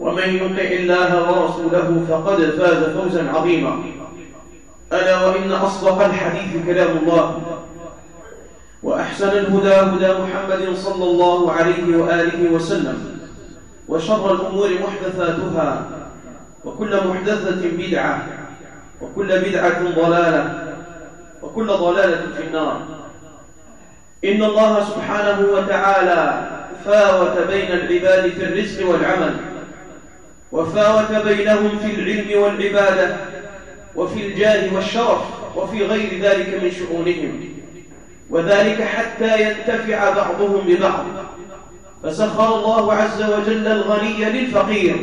ومن يطع الله ورسوله فقد فاز فوزا عظيما. ألا وإن أصدق الحديث كلام الله وأحسن الهدى هدى محمد صلى الله عليه وآله وسلم وشر الأمور محدثاتها وكل محدثة بدعة وكل بدعة ضلالة وكل ضلالة في النار. إن الله سبحانه وتعالى فاوت بين العباد في الرزق والعمل وفاوت بينهم في العلم والعبادة وفي الجاه والشرف وفي غير ذلك من شؤونهم وذلك حتى ينتفع بعضهم ببعض. فسخر الله عز وجل الغني للفقير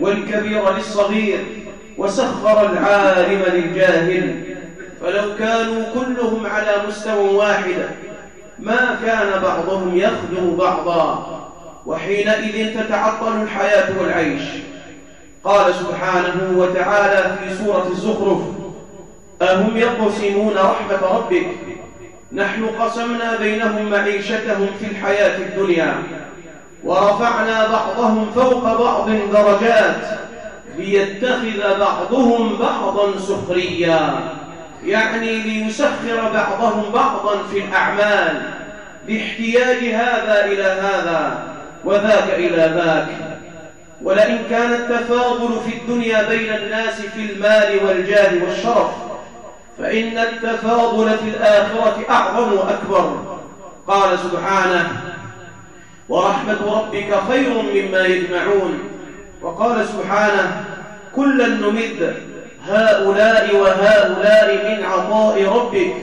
والكبير للصغير وسخر العالم للجاهل. فلو كانوا كلهم على مستوى واحد ما كان بعضهم يخدم بعضا. وحينئذ تتعطل الحياة والعيش. قال سبحانه وتعالى في سورة الزخرف أهم يقسمون رحمة ربك؟ نحن قسمنا بينهم معيشتهم في الحياة الدنيا ورفعنا بعضهم فوق بعض درجات ليتخذ بعضهم بعضا سخريا. يعني ليسخر بعضهم بعضا في الأعمال لاحتياج هذا إلى هذا. وذاك إلى ذاك. ولئن كان التفاضل في الدنيا بين الناس في المال والجاه والشرف فإن التفاضل في الآخرة أعظم وأكبر. قال سبحانه ورحمة ربك خير مما يجمعون. وقال سبحانه كلا نمد هؤلاء وهؤلاء من عطاء ربك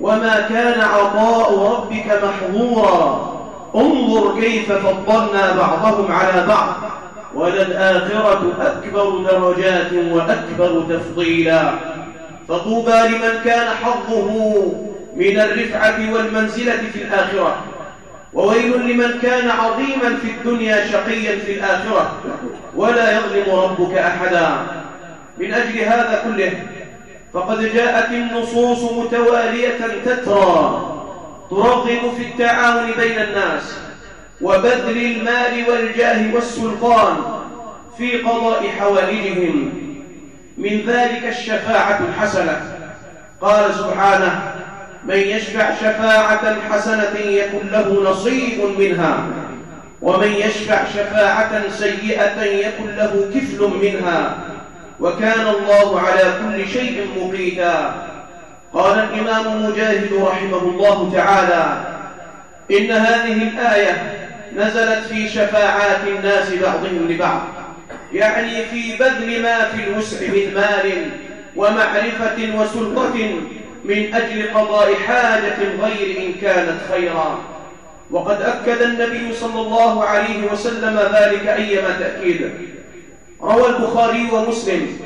وما كان عطاء ربك محظورا. انظر كيف فضلنا بعضهم على بعض وللآخرة أكبر درجات وأكبر تفضيلا. فطوبى لمن كان حظه من الرفعة والمنزلة في الآخرة وويل لمن كان عظيما في الدنيا شقيا في الآخرة ولا يظلم ربك أحدا. من أجل هذا كله فقد جاءت النصوص متوالية تترى. ترغب في التعاون بين الناس وبذل المال والجاه والسلطان في قضاء حوائجهم. من ذلك الشفاعة الحسنة. قال سبحانه من يشفع شفاعة حسنة يكن له نصيب منها ومن يشفع شفاعة سيئة يكن له كفل منها وكان الله على كل شيء مقيتا قال الإمام مجاهد رحمه الله تعالى إن هذه الآية نزلت في شفاعات الناس بعضهم لبعض يعني في بذل ما في الوسع من مال ومعرفة وسلطة من أجل قضاء حاجة الغير إن كانت خيرا. وقد أكد النبي صلى الله عليه وسلم ذلك أيما تأكيد. روى البخاري ومسلم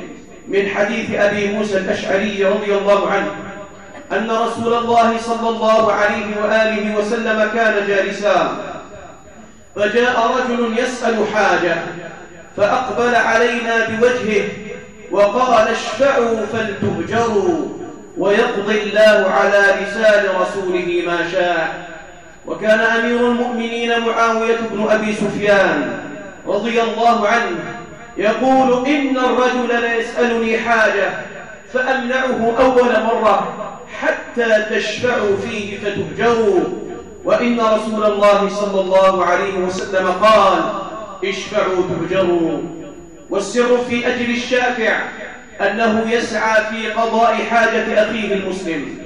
من حديث أبي موسى الأشعري رضي الله عنه أن رسول الله صلى الله عليه وآله وسلم كان جالسا. فجاء رجل يسأل حاجة فأقبل علينا بوجهه وقال اشفعوا فلتهجروا ويقضي الله على لسان رسوله ما شاء وكان أمير المؤمنين معاوية بن أبي سفيان رضي الله عنه يقول إن الرجل ليسألني حاجة فأمنعه أول مرة حتى تشفعوا فيه فتهجروا وإن رسول الله صلى الله عليه وسلم قال اشفعوا تهجروا والسر في أجل الشافع أنه يسعى في قضاء حاجة أخيه المسلم.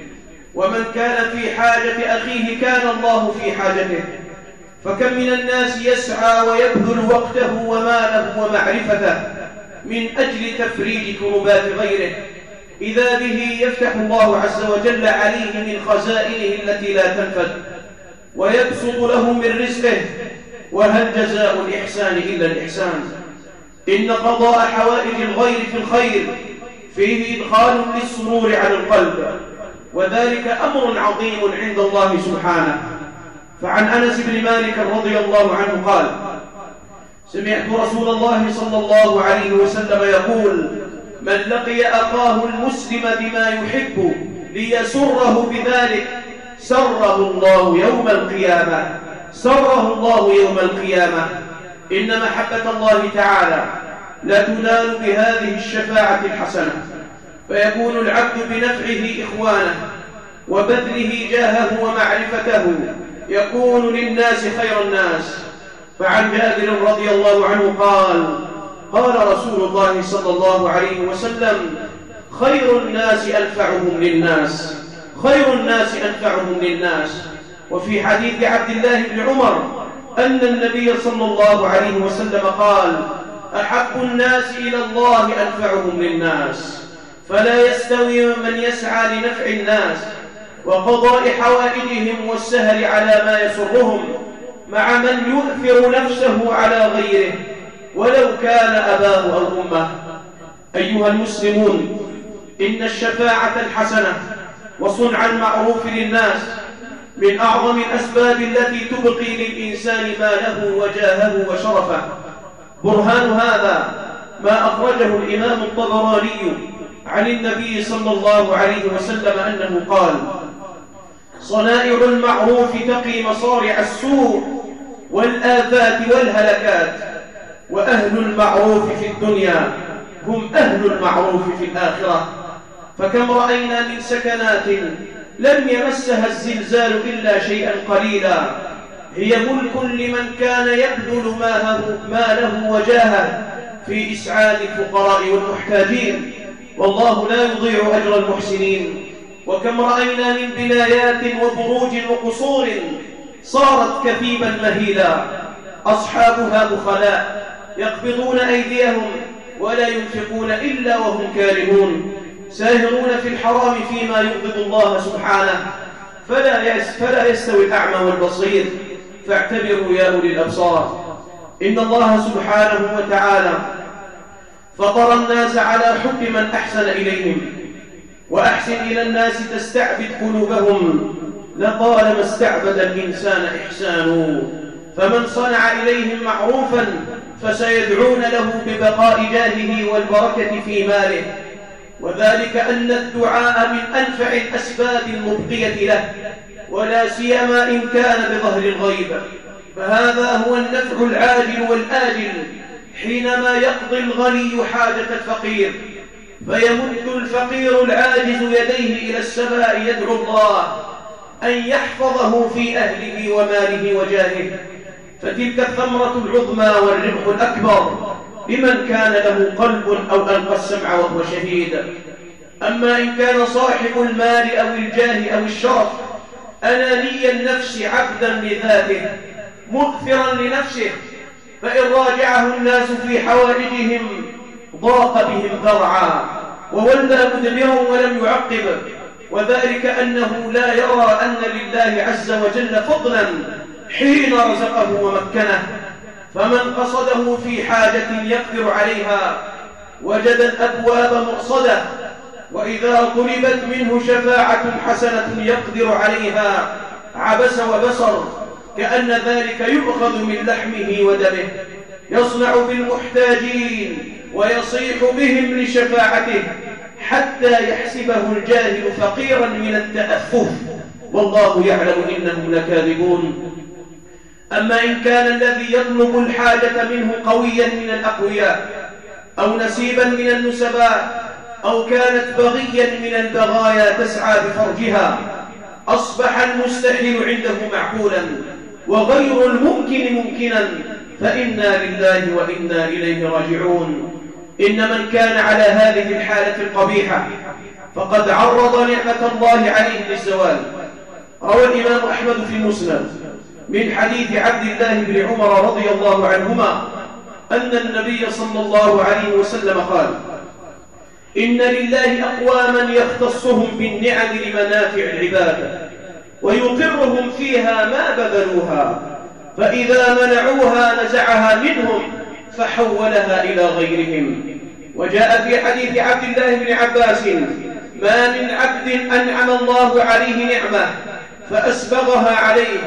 ومن كان في حاجة أخيه كان الله في حاجته. فكم من الناس يسعى ويبذل وقته وماله ومعرفته من أجل تفريج كربات غيره. إذا به يفتح الله عز وجل عليه من خزائنه التي لا تنفد ويبسط له من رزقه وهل جزاء الإحسان إلا الإحسان؟ إن قضاء حوائج الغير في الخير فيه إدخال للسرور على القلب وذلك أمر عظيم عند الله سبحانه. فعن أنس بن مالك رضي الله عنه قال سمعت رسول الله صلى الله عليه وسلم يقول من لقي أخاه المسلم بما يحب ليسره بذلك سره الله يوم القيامة سره الله يوم القيامة. إن محبة الله تعالى لا تنال بهذه الشفاعة الحسنة. فيكون العبد بنفعه إخوانه وبذله جاهه ومعرفته يكون للناس خير الناس. فعن جابر رضي الله عنه قال قال رسول الله صلى الله عليه وسلم خير الناس أنفعهم للناس خير الناس أنفعهم للناس. وفي حديث عبد الله بن عمر أن النبي صلى الله عليه وسلم قال أحب الناس إلى الله أنفعهم للناس فلا يستوي من يسعى لنفع الناس. وقضاء حوائجهم والسهر على ما يسرهم مع من يؤثر نفسه على غيره. ولو كان أباه أو أمه. أيها المسلمون إن الشفاعة الحسنة وصنع المعروف للناس من أعظم الأسباب التي تبقي للإنسان ماله وجاهه وشرفه. برهان هذا ما أخرجه الإمام الطبراني عن النبي صلى الله عليه وسلم أنه قال صنائع المعروف تقي مصارع السوء والآفات والهلكات وأهل المعروف في الدنيا هم أهل المعروف في الآخرة. فكم رأينا من سكنات لم يمسها الزلزال إلا شيئا قليلا. هي ملك لمن كان يبذل ماله وجاهه في إسعاد الفقراء والمحتاجين. والله لا يضيع أجر المحسنين. وكم رأينا من بنايات وبروج وقصور صارت كثيبا مهيلا. أصحابها بخلاء يقبضون أيديهم ولا ينفقون إلا وهم كارهون. ساهرون في الحرام فيما يغضب الله سبحانه. فلا, فلا يستوي الأعمى والبصير. فاعتبروا يا أولي الأبصار. إن الله سبحانه وتعالى فطر الناس على حب من أحسن إليهم. وأحسن إلى الناس تستعبد قلوبهم. لطالما استعبد الإنسان إحسانه. فمن صنع إليهم معروفا فسيدعون له ببقاء جاهه والبركة في ماله. وذلك أن الدعاء من أنفع الأسباب المبقية له ولا سيما إن كان بظهر الغيب. فهذا هو النفع العاجل والآجل حينما يقضي الغني حاجة الفقير. فيمد الفقير العاجز يديه إلى السماء يدعو الله أن يحفظه في أهله وماله وجاهه. فتلك الثمرة العظمى والربح الأكبر لمن كان له قلب أو ألقى السمع وهو شهيد. أما إن كان صاحب المال أو الجاه أو الشرف أناني النفس عبدا لذاته مؤثرا لنفسه فإن راجعه الناس في حوائجهم ضاق بهم ذرعا وولى مدبرا ولم يعقب. وذلك أنه لا يرى أن لله عز وجل فضلا حين رزقه ومكنه فمن قصده في حاجة يقدر عليها وجد الأبواب مرصدة وإذا طلبت منه شفاعة حسنة يقدر عليها عبس وبصر كأن ذلك يؤخذ من لحمه ودمه يصنع بالمحتاجين ويصيح بهم لشفاعته حتى يحسبه الجاهل فقيرا من التأفف. والله يعلم إنهم لكاذبون. أما إن كان الذي يطلب الحاجة منه قويا من الأقوياء أو نسيبا من النسباء أو كانت بغيا من البغايا تسعى بفرجها أصبح المستحيل عنده معقولا وغير الممكن ممكنا فإنا لله وإنا إليه راجعون. إن من كان على هذه الحالة القبيحة فقد عرض نعمة الله عليه للزوال. روى الإمام أحمد في مسلم من حديث عبد الله بن عمر رضي الله عنهما أن النبي صلى الله عليه وسلم قال إن لله أقواما يختصهم بالنعم لمنافع العباد ويقرهم فيها ما بذلوها فإذا منعوها نزعها منهم فحولها إلى غيرهم. وجاء في حديث عبد الله بن عباس ما من عبد أنعم الله عليه نعمة فأسبغها عليه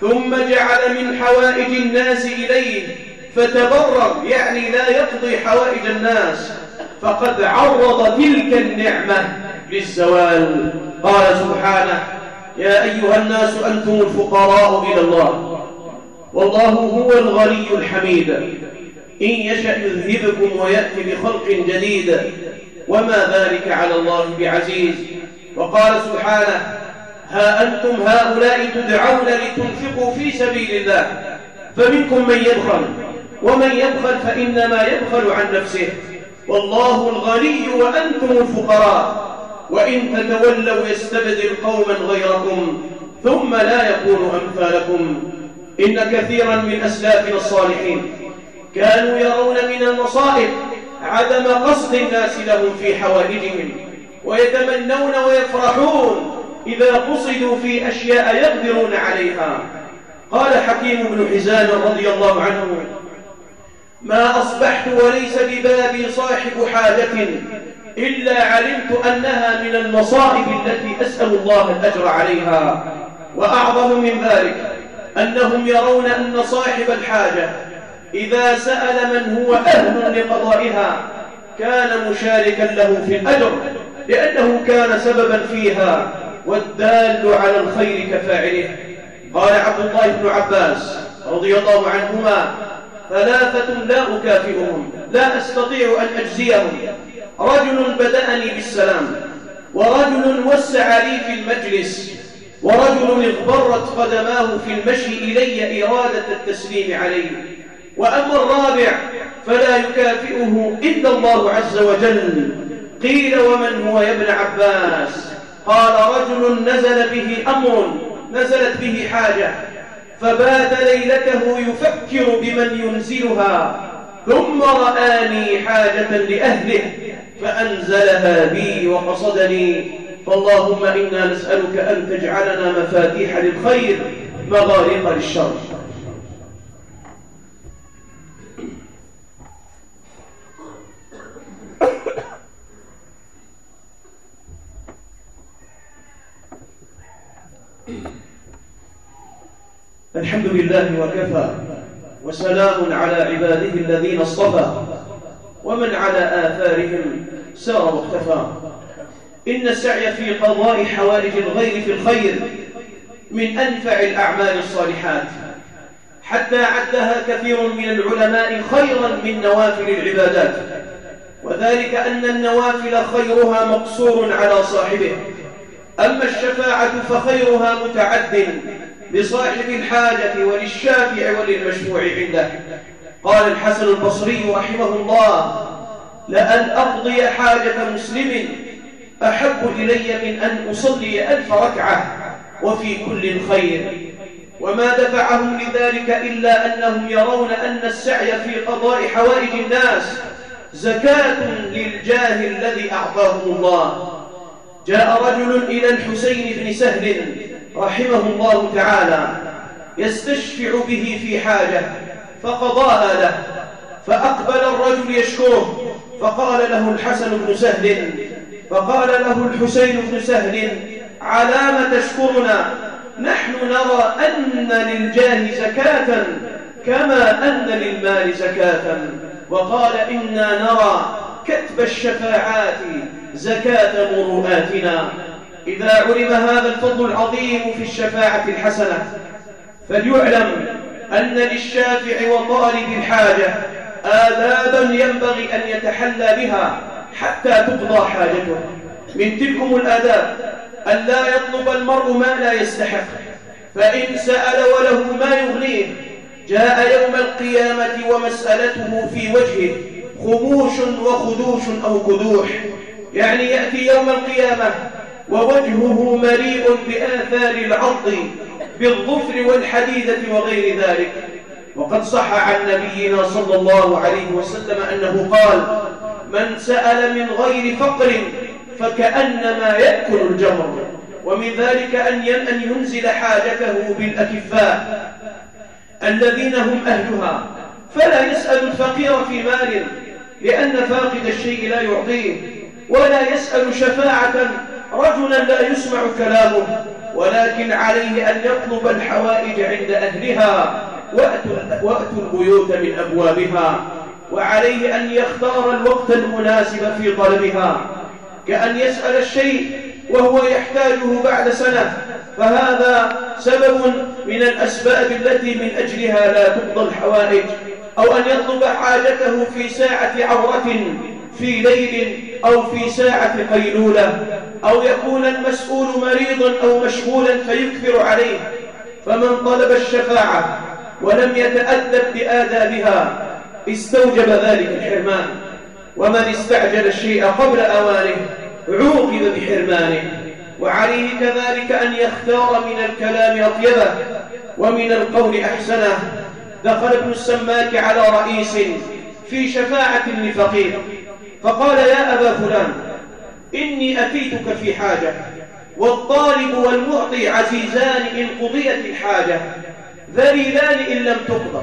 ثم جعل من حوائج الناس إليه فتبرر يعني لا يقضي حوائج الناس. فقد عرض تلك النعمة للزوال قال سبحانه يا أيها الناس أنتم الفقراء إلى الله. والله هو الغني الحميد. إن يشأ يذهبكم ويأتي بخلق جديد. وما ذلك على الله بعزيز. وقال سبحانه ها أنتم هؤلاء تدعون لتنفقوا في سبيل الله. فمنكم من يبخل ومن يبخل فإنما يبخل عن نفسه. والله الغني وأنتم الفقراء. وإن تتولوا يستبدل قوما غيركم ثم لا يكون أمثالكم. إن كثيرا من أسلافنا الصالحين كانوا يرون من المصائب عدم قصد الناس لهم في حوائجهم ويتمنون ويفرحون إذا قصدوا في أشياء يقدرون عليها. قال حكيم بن حزام رضي الله عنه ما أصبحت وليس ببابي صاحب حاجة إلا علمت أنها من المصائب التي أسأل الله الأجر عليها. وأعظم من ذلك أنهم يرون أن صاحب الحاجة إذا سأل من هو أهل لقضائها كان مشاركا له في الأجر لأنه كان سببا فيها. والدال على الخير كفاعله قال عبد الله بن عباس رضي الله عنهما ثلاثة لا أكافئهم لا أستطيع أن أجزيهم. رجل بدأني بالسلام ورجل وسع لي في المجلس ورجل اغبرت قدماه في المشي إلي إرادة التسليم عليه. وأما الرابع فلا يكافئه إلا الله عز وجل. قيل ومن هو يا ابن عباس؟ قال رجل نزل به أمر نزلت به حاجة فبات ليلته يفكر بمن ينزلها ثم رآني حاجة لأهله فأنزلها بي وقصدني فاللهم إنا نسألك أن تجعلنا مفاتيح للخير مغارق للشر. الحمد لله وكفى وسلام على عباده الذين اصطفى ومن على آثارهم سار واختفى. إن السعي في قضاء حوائج الغير في الخير من أنفع الأعمال الصالحات. حتى عدها كثير من العلماء خيرا من نوافل العبادات. وذلك أن النوافل خيرها مقصور على صاحبه. أما الشفاعة فخيرها متعد لصاحب الحاجة وللشافع وللمشفوع عنده. قال الحسن البصري رحمه الله لأن أقضي حاجة مسلم أحب إلي من أن أصلي ألف ركعة وفي كل خير. وما دفعهم لذلك إلا أنهم يرون أن السعي في قضاء حوائج الناس زكاة للجاه الذي أعطاهم الله. جاء رجل إلى الحسين بن سهل رحمه الله تعالى يستشفع به في حاجة فقضاها له فأقبل الرجل يشكره فقال له الحسن بن سهل فقال له الحسين بن سهل على ما تشكرنا؟ نحن نرى أن للجاه زكاة كما أن للمال زكاة وقال إنا نرى كتب الشفاعات زكاة مروءاتنا. إذا علم هذا الفضل العظيم في الشفاعة الحسنة فليعلم أن للشافع وطالب الحاجة آدابا ينبغي أن يتحلى بها حتى تقضى حاجته. من تلكم الآداب أن لا يطلب المرء ما لا يستحق فإن سأل وله ما يغنيه جاء يوم القيامة ومسألته في وجهه خموش وخدوش أو كدوح. يعني يأتي يوم القيامة ووجهه مليء بآثار العض بالظفر والحديدة وغير ذلك. وقد صح عن نبينا صلى الله عليه وسلم أنه قال من سأل من غير فقر فكأنما يأكل الجمر ومن ذلك أن ينزل حاجته بالأكفاء الذين هم أهلها. فلا يسأل الفقير في مال لأن فاقد الشيء لا يعطيه ولا يسأل شفاعة رجلا لا يسمع كلامه ولكن عليه أن يطلب الحوائج عند أهلها وأتوا, البيوت من أبوابها وعليه أن يختار الوقت المناسب في طلبها. كأن يسأل الشيء وهو يحتاجه بعد سنة فهذا سبب من الأسباب التي من أجلها لا تقضى الحوائج أو أن يطلب حاجته في ساعة عورة في ليل أو في ساعة قيلولة أو يكون المسؤول مريضا أو مشغولا فيكثر عليه فمن طلب الشفاعة ولم يتأدب بآدابها استوجب ذلك الحرمان ومن استعجل الشيء قبل أوانه عوقب بحرمانه وعليه كذلك أن يختار من الكلام أطيبه ومن القول أحسنه. دخل ابن السماك على رئيس في شفاعة لفقير فقال يا أبا فلان إني أتيتك في حاجة والطالب والمعطي عزيزان إن قضيت الحاجة ذليلان إن لم تقضى.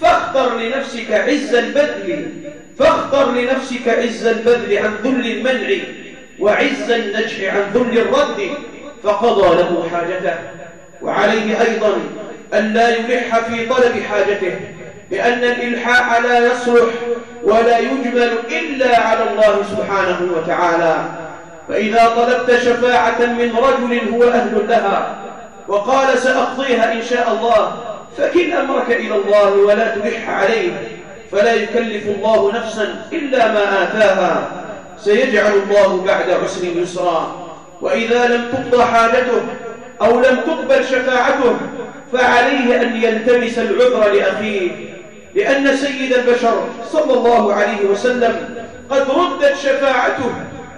فاختر لنفسك عز البذل فاختر لنفسك عز البذل عن ذل المنع وعز النجح عن ذل الرد فقضى له حاجته. وعليه أيضا أن لا يلح في طلب حاجته لأن الإلحاح لا يصلح ولا يجمل إلا على الله سبحانه وتعالى. فإذا طلبت شفاعة من رجل هو أهل لها وقال سأقضيها إن شاء الله فكل أمرك إلى الله ولا تلح عليه فلا يكلف الله نفسا إلا ما آتاها. سيجعل الله بعد عسر يسرا. وإذا لم تقضى حاجته أو لم تقبل شفاعته فعليه أن يلتمس العذر لأخيه. لأن سيد البشر صلى الله عليه وسلم قد ردت شفاعته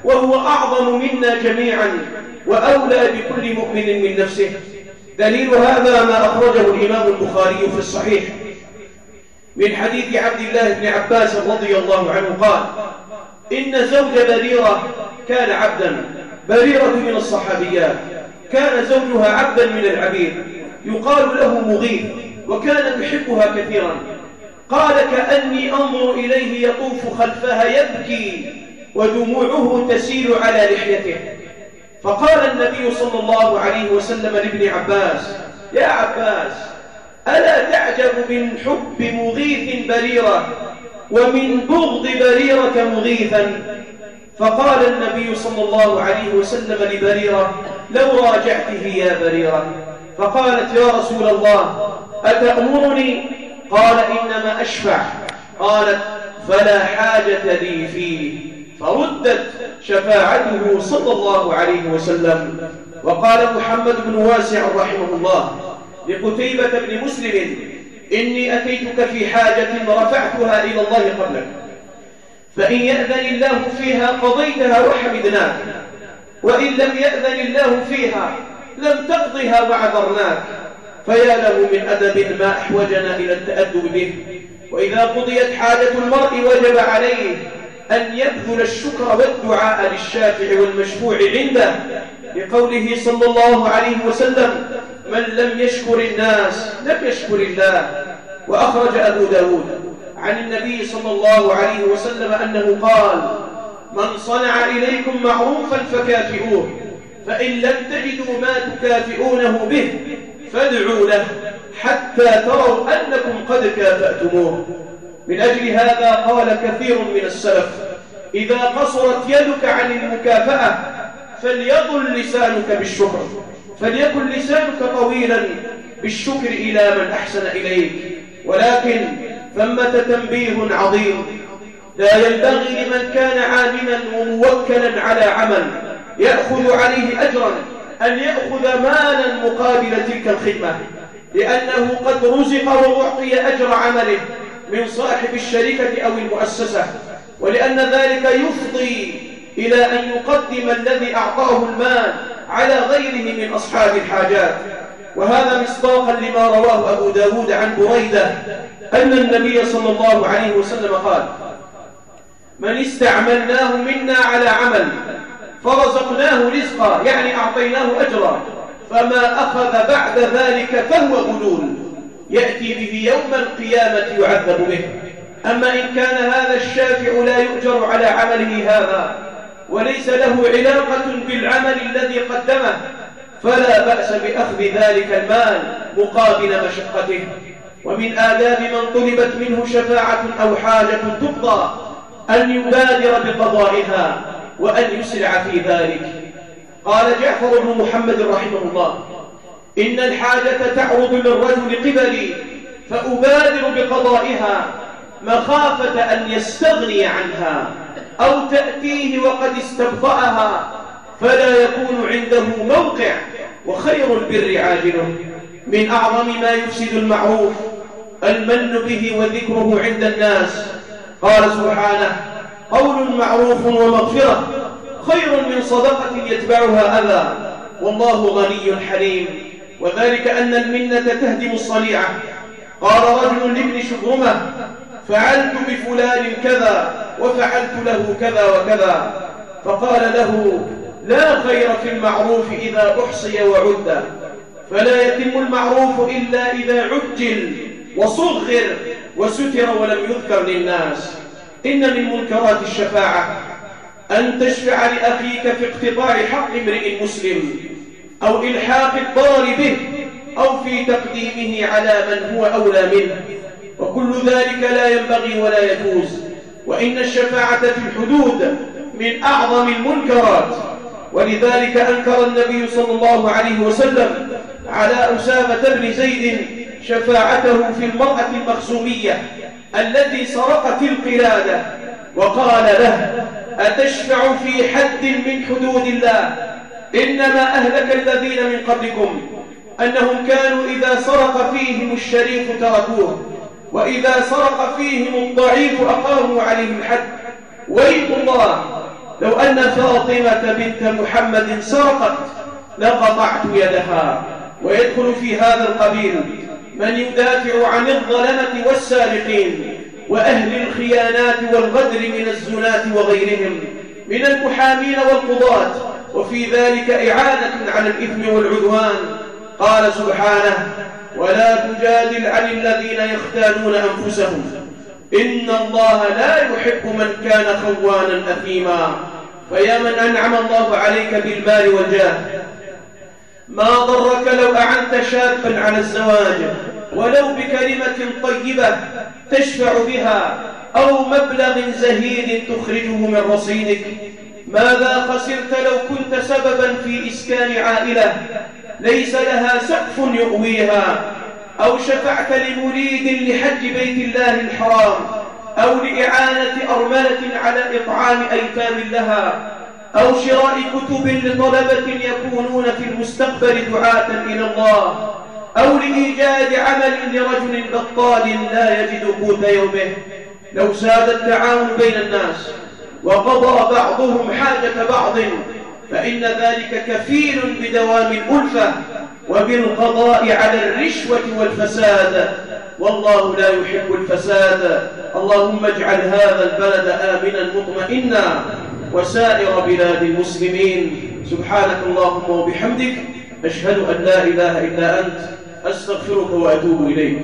وهو أعظم منا جميعا وأولى بكل مؤمن من نفسه. دليل هذا ما أخرجه الإمام البخاري في الصحيح. من حديث عبد الله بن عباس رضي الله عنه قال إن زوج بريرة كان عبدا بريرة من الصحابيات. كان زوجها عبدا من العبيد يقال له مغيث وكان يحبها كثيرا. قال كأني أنظر إليه يطوف خلفها يبكي ودموعه تسيل على لحيته. فقال النبي صلى الله عليه وسلم لابن عباس يا عباس ألا تعجب من حب مغيث بريرة ومن بغض بريرة مغيثا؟ فقال النبي صلى الله عليه وسلم لبريرة لو راجعته يا بريرة. فقالت يا رسول الله أتأمرني قال إنما أشفع. قالت فلا حاجة لي فيه. فردت شفاعته صلى الله عليه وسلم. وقال محمد بن واسع رحمه الله لقتيبة بن مسلم إني أتيتك في حاجة رفعتها إلى الله قبلك. فإن يأذن الله فيها قضيتها وحمدناك وإن لم يأذن الله فيها لم تقضها وعذرناك. فيا له من أدب ما أحوجنا إلى التأدب به. وإذا قضيت حاجة المرء وجب عليه أن يبذل الشكر والدعاء للشافع والمشفوع عنده. لقوله صلى الله عليه وسلم من لم يشكر الناس لم يشكر الله. وأخرج أبو داود عن النبي صلى الله عليه وسلم أنه قال من صنع إليكم معروفا فكافئوه فإن لم تجدوا ما تكافئونه به فادعوا له حتى تروا أنكم قد كافأتموه. من أجل هذا قال كثير من السلف إذا قصرت يدك عن المكافأة فليضل لسانك بالشكر فليكن لسانك طويلا بالشكر إلى من أحسن إليك. ولكن ثمة تنبيه عظيم لا ينبغي لمن كان عالما وموكلا على عمل يأخذ عليه أجرا أن يأخذ مالا مقابل تلك الخدمة لأنه قد رزق وأعطي أجر عمله من صاحب الشركة أو المؤسسة ولأن ذلك يفضي إلى أن يقدم الذي أعطاه المال على غيره من أصحاب الحاجات. وهذا مصداقا لما رواه أبو داود عن بريدة أن النبي صلى الله عليه وسلم قال من استعملناه منا على عمل فرزقناه رزقا يعني أعطيناه أجرا. فما أخذ بعد ذلك فهو غلول. يأتي به يوم القيامة يعذب به. أما إن كان هذا الشافع لا يؤجر على عمله هذا وليس له علاقة بالعمل الذي قدمه فلا بأس بأخذ ذلك المال مقابل مشقته. ومن آداب من طلبت منه شفاعة أو حاجة تقضى أن يبادر بقضائها. وأن يسرع في ذلك. قال جعفر بن محمد رحمه الله إن الحاجة تعرض للرجل قبلي فأبادر بقضائها مخافة أن يستغني عنها أو تأتيه وقد استبطأها فلا يكون عنده موقع وخير البر عاجله. من أعظم ما يفسد المعروف المن به وذكره عند الناس. قال سبحانه قول معروف ومغفرة. خير من صدقة يتبعها أذى. والله غني حليم. وذلك أن المنة تهدم الصنيعة. قال رجل لابن شبرمة فعلت بفلان كذا وفعلت له كذا وكذا. فقال له لا خير في المعروف إذا أحصي وعد. فلا يتم المعروف إلا إذا عجل وصغر وستر ولم يذكر للناس. إن من منكرات الشفاعة أن تشفع لأخيك في اقتطاع حق امرئ مسلم أو إلحاق الضرر به أو في تقديمه على من هو أولى منه. وكل ذلك لا ينبغي ولا يجوز. وإن الشفاعة في الحدود من أعظم المنكرات. ولذلك أنكر النبي صلى الله عليه وسلم على أسامة بن زيد شفاعته في المرأة المخزومية. التي سرقت القلادة وقال له أتشفع في حد من حدود الله؟ إنما أهلك الذين من قبلكم أنهم كانوا إذا سرق فيهم الشريف تركوه وإذا سرق فيهم الضعيف أقاموا عليه الحد. ويل الله لو أن فاطمة بنت محمد سرقت لقطعت يدها ويدخل في هذا القبيل. من يدافع عن الظلمة والسارقين وأهل الخيانات والغدر من الزناة وغيرهم من المحامين والقضاة وفي ذلك إعانة على الإثم والعدوان. قال سبحانه ولا تجادل عن الذين يختانون أنفسهم. إن الله لا يحب من كان خوانا أثيما. فيا من أنعم الله عليك بالمال والجاه. ما ضرك لو أعنت شابا على الزواج ولو بكلمة طيبة تشفع بها أو مبلغ زهيد تخرجه من رصيدك. ماذا خسرت لو كنت سببا في إسكان عائلة؟ ليس لها سقف يؤويها. أو شفعت لمريد لحج بيت الله الحرام أو لإعانة أرملة على إطعام أيتام لها. أو شراء كتب لطلبة يكونون في المستقبل دعاة إلى الله أو لإيجاد عمل لرجل بطال لا يجد قوت يومه. لو ساد التعاون بين الناس وقضى بعضهم حاجة بعض فإن ذلك كفيل بدوام الألفة وبالقضاء على الرشوة والفساد. والله لا يحب الفساد. اللهم اجعل هذا البلد آمنا مطمئنا. وسائر بلاد المسلمين. سبحانك اللهم وبحمدك أشهد أن لا إله إلا أنت أستغفرك وأتوب إليك.